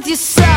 with yourself.